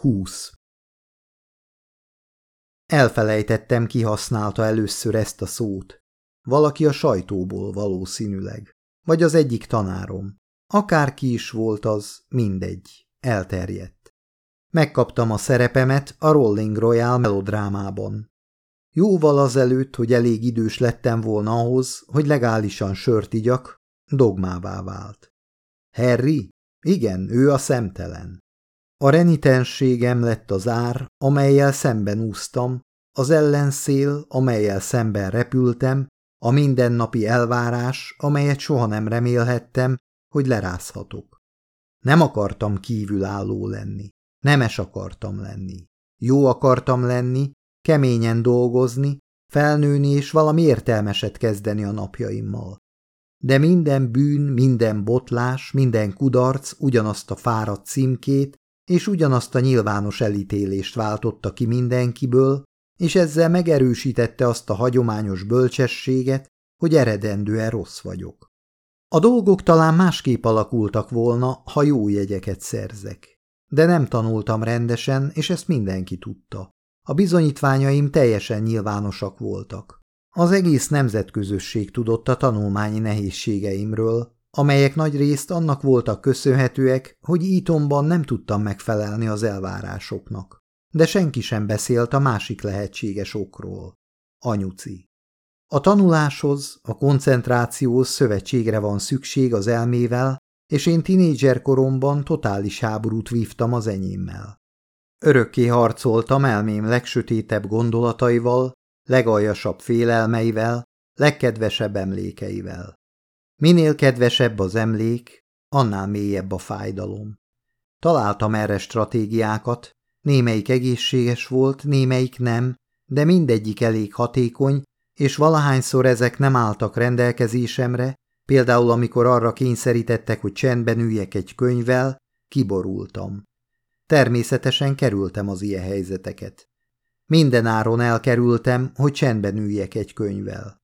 20. Elfelejtettem, ki használta először ezt a szót. Valaki a sajtóból valószínűleg. Vagy az egyik tanárom. Akárki is volt az, mindegy. Elterjedt. Megkaptam a szerepemet a Rolling Royale melodrámában. Jóval azelőtt, hogy elég idős lettem volna ahhoz, hogy legálisan sört igyak, dogmává vált. Harry? Igen, ő a szemtelen. A renitenségem lett az ár, amelyel szemben úsztam, az ellenszél, amelyel szemben repültem, a mindennapi elvárás, amelyet soha nem remélhettem, hogy lerázhatok. Nem akartam kívülálló lenni. Nemes akartam lenni. Jó akartam lenni, keményen dolgozni, felnőni és valami értelmeset kezdeni a napjaimmal. De minden bűn, minden botlás, minden kudarc ugyanazt a fáradt címkét és ugyanazt a nyilvános elítélést váltotta ki mindenkiből, és ezzel megerősítette azt a hagyományos bölcsességet, hogy eredendően rossz vagyok. A dolgok talán másképp alakultak volna, ha jó jegyeket szerzek. De nem tanultam rendesen, és ezt mindenki tudta. A bizonyítványaim teljesen nyilvánosak voltak. Az egész nemzetközösség tudott a tanulmányi nehézségeimről, amelyek nagy részt annak voltak köszönhetőek, hogy ítomban nem tudtam megfelelni az elvárásoknak. De senki sem beszélt a másik lehetséges okról. Anyuci. A tanuláshoz, a koncentrációhoz szövetségre van szükség az elmével, és én tinédzser koromban totális háborút vívtam az enyémmel. Örökké harcoltam elmém legsötétebb gondolataival, legaljasabb félelmeivel, legkedvesebb emlékeivel. Minél kedvesebb az emlék, annál mélyebb a fájdalom. Találtam erre stratégiákat, némelyik egészséges volt, némelyik nem, de mindegyik elég hatékony, és valahányszor ezek nem álltak rendelkezésemre, például amikor arra kényszerítettek, hogy csendben üljek egy könyvvel, kiborultam. Természetesen kerültem az ilyen helyzeteket. Minden áron elkerültem, hogy csendben üljek egy könyvvel.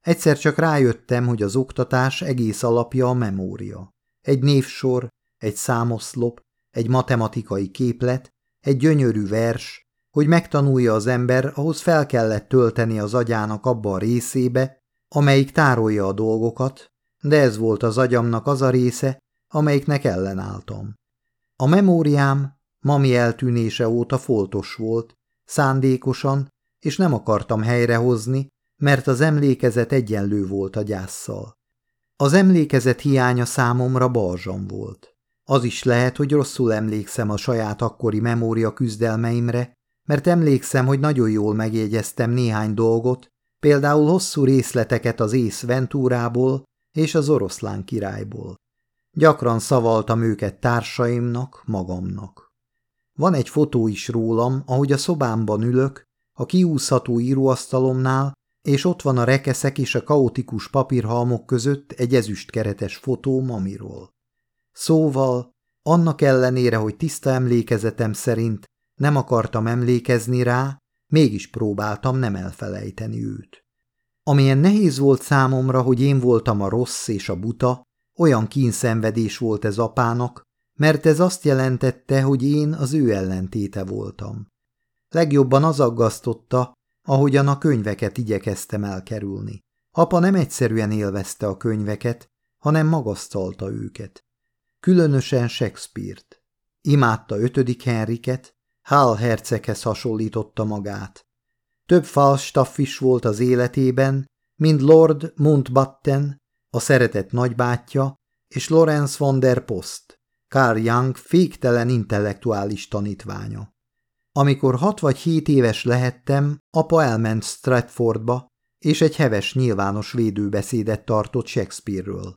Egyszer csak rájöttem, hogy az oktatás egész alapja a memória. Egy névsor, egy számoszlop, egy matematikai képlet, egy gyönyörű vers, hogy megtanulja az ember, ahhoz fel kellett tölteni az agyának abba a részébe, amelyik tárolja a dolgokat, de ez volt az agyamnak az a része, amelyiknek ellenálltam. A memóriám mami eltűnése óta foltos volt, szándékosan, és nem akartam helyrehozni, mert az emlékezet egyenlő volt a gyászsal. Az emlékezet hiánya számomra balzsam volt. Az is lehet, hogy rosszul emlékszem a saját akkori memória küzdelmeimre, mert emlékszem, hogy nagyon jól megjegyeztem néhány dolgot, például hosszú részleteket az ész Ventúrából és az oroszlán királyból. Gyakran szavaltam őket társaimnak, magamnak. Van egy fotó is rólam, ahogy a szobámban ülök, a kiúszható íróasztalomnál, és ott van a rekeszek és a kaotikus papírhalmok között egy ezüstkeretes fotó mamiról. Szóval, annak ellenére, hogy tiszta emlékezetem szerint nem akartam emlékezni rá, mégis próbáltam nem elfelejteni őt. Amilyen nehéz volt számomra, hogy én voltam a rossz és a buta, olyan kínszenvedés volt ez apának, mert ez azt jelentette, hogy én az ő ellentéte voltam. Legjobban az aggasztotta, ahogyan a könyveket igyekeztem elkerülni. Apa nem egyszerűen élvezte a könyveket, hanem magasztalta őket. Különösen Shakespeare-t. Imádta ötödik Henriket, Hál herceghez hasonlította magát. Több Falstaff is volt az életében, mint Lord Mountbatten, a szeretett nagybátyja, és Lorenz von der Post, Karl Young féktelen intellektuális tanítványa. Amikor hat vagy hét éves lehettem, apa elment Stratfordba, és egy heves nyilvános védőbeszédet tartott Shakespeare-ről.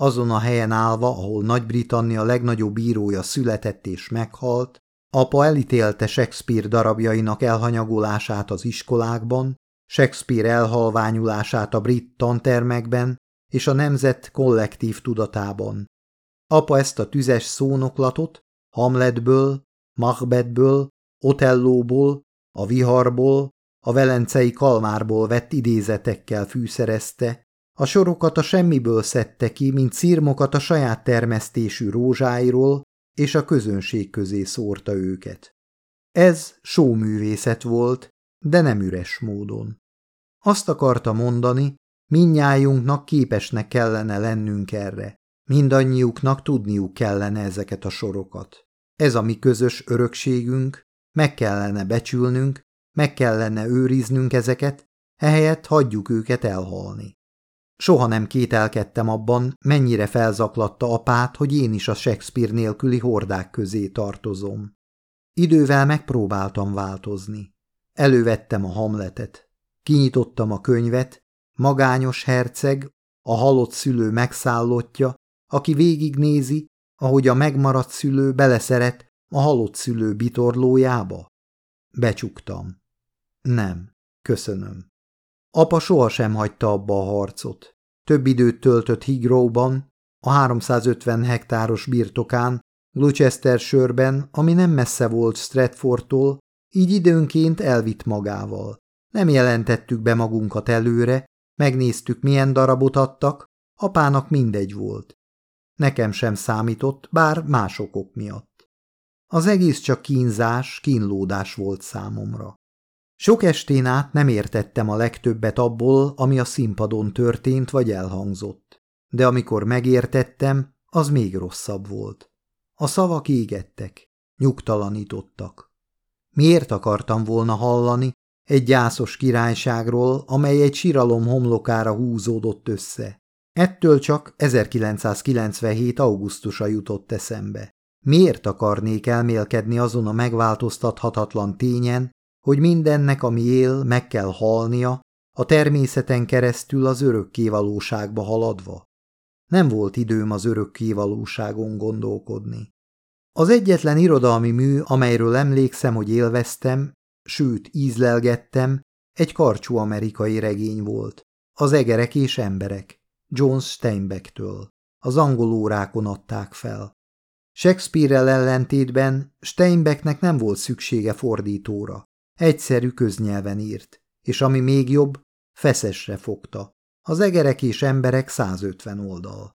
Azon a helyen állva, ahol Nagy-Britannia legnagyobb írója született és meghalt, apa elítélte Shakespeare darabjainak elhanyagolását az iskolákban, Shakespeare elhalványulását a brit tantermekben és a nemzet kollektív tudatában. Apa ezt a tüzes szónoklatot Hamletből, Macbethből, Otellóból, a viharból, a velencei kalmárból vett idézetekkel fűszerezte, a sorokat a semmiből szedte ki, mint szirmokat a saját termesztésű rózsáiról, és a közönség közé szórta őket. Ez sóművészet volt, de nem üres módon. Azt akarta mondani, minnyájunknak képesnek kellene lennünk erre, mindannyiuknak tudniuk kellene ezeket a sorokat. Ez a mi közös örökségünk, meg kellene becsülnünk, meg kellene őriznünk ezeket, ehelyett hagyjuk őket elhalni. Soha nem kételkedtem abban, mennyire felzaklatta apát, hogy én is a Shakespeare nélküli hordák közé tartozom. Idővel megpróbáltam változni. Elővettem a hamletet. Kinyitottam a könyvet, magányos herceg, a halott szülő megszállottja, aki végignézi, ahogy a megmaradt szülő beleszeret a halott szülő bitorlójába. Becsuktam. Nem, köszönöm. Apa sohasem hagyta abba a harcot. Több időt töltött Higróban, a 350 hektáros birtokán, Gloucester sörben, ami nem messze volt Stratfordtól, így időnként elvitt magával. Nem jelentettük be magunkat előre, megnéztük milyen darabot adtak, apának mindegy volt. Nekem sem számított, bár más okok miatt. Az egész csak kínzás, kínlódás volt számomra. Sok estén át nem értettem a legtöbbet abból, ami a színpadon történt vagy elhangzott. De amikor megértettem, az még rosszabb volt. A szavak égettek, nyugtalanítottak. Miért akartam volna hallani egy gyászos királyságról, amely egy siralom homlokára húzódott össze? Ettől csak 1997. augusztusa jutott eszembe. Miért akarnék elmélkedni azon a megváltoztathatatlan tényen, hogy mindennek, ami él, meg kell halnia, a természeten keresztül az örökkévalóságba haladva. Nem volt időm az örökkévalóságon gondolkodni. Az egyetlen irodalmi mű, amelyről emlékszem, hogy élveztem, sőt, ízlelgettem, egy karcsú amerikai regény volt. Az egerek és emberek, John Steinbecktől. Az angol órákon adták fel. Shakespeare-rel ellentétben Steinbecknek nem volt szüksége fordítóra. Egyszerű köznyelven írt, és ami még jobb, feszesre fogta. Az egerek és emberek 150 oldal.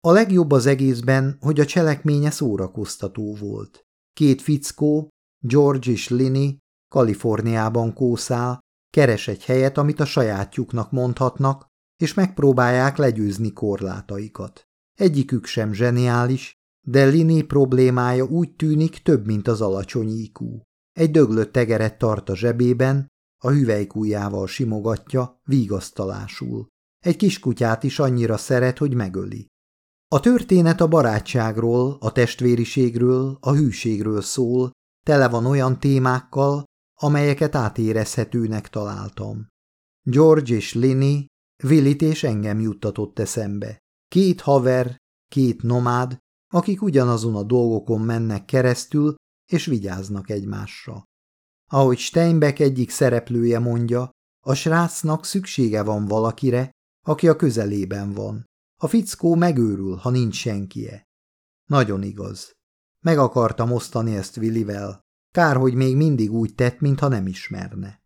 A legjobb az egészben, hogy a cselekménye szórakoztató volt. Két fickó, George és Lini, Kaliforniában kószál, keres egy helyet, amit a sajátjuknak mondhatnak, és megpróbálják legyőzni korlátaikat. Egyikük sem zseniális, de Lini problémája úgy tűnik több, mint az alacsony IQ. Egy döglött tegeret tart a zsebében, a hüvelykújjával simogatja, vígasztalásul. Egy kiskutyát is annyira szeret, hogy megöli. A történet a barátságról, a testvériségről, a hűségről szól, tele van olyan témákkal, amelyeket átérezhetőnek találtam. George és Lini, Willit és engem juttatott eszembe. Két haver, két nomád, akik ugyanazon a dolgokon mennek keresztül, és vigyáznak egymásra. Ahogy Steinbeck egyik szereplője mondja, a srácnak szüksége van valakire, aki a közelében van. A fickó megőrül, ha nincs senkie. Nagyon igaz. Meg akartam osztani ezt Willivel. Kár, hogy még mindig úgy tett, mintha nem ismerne.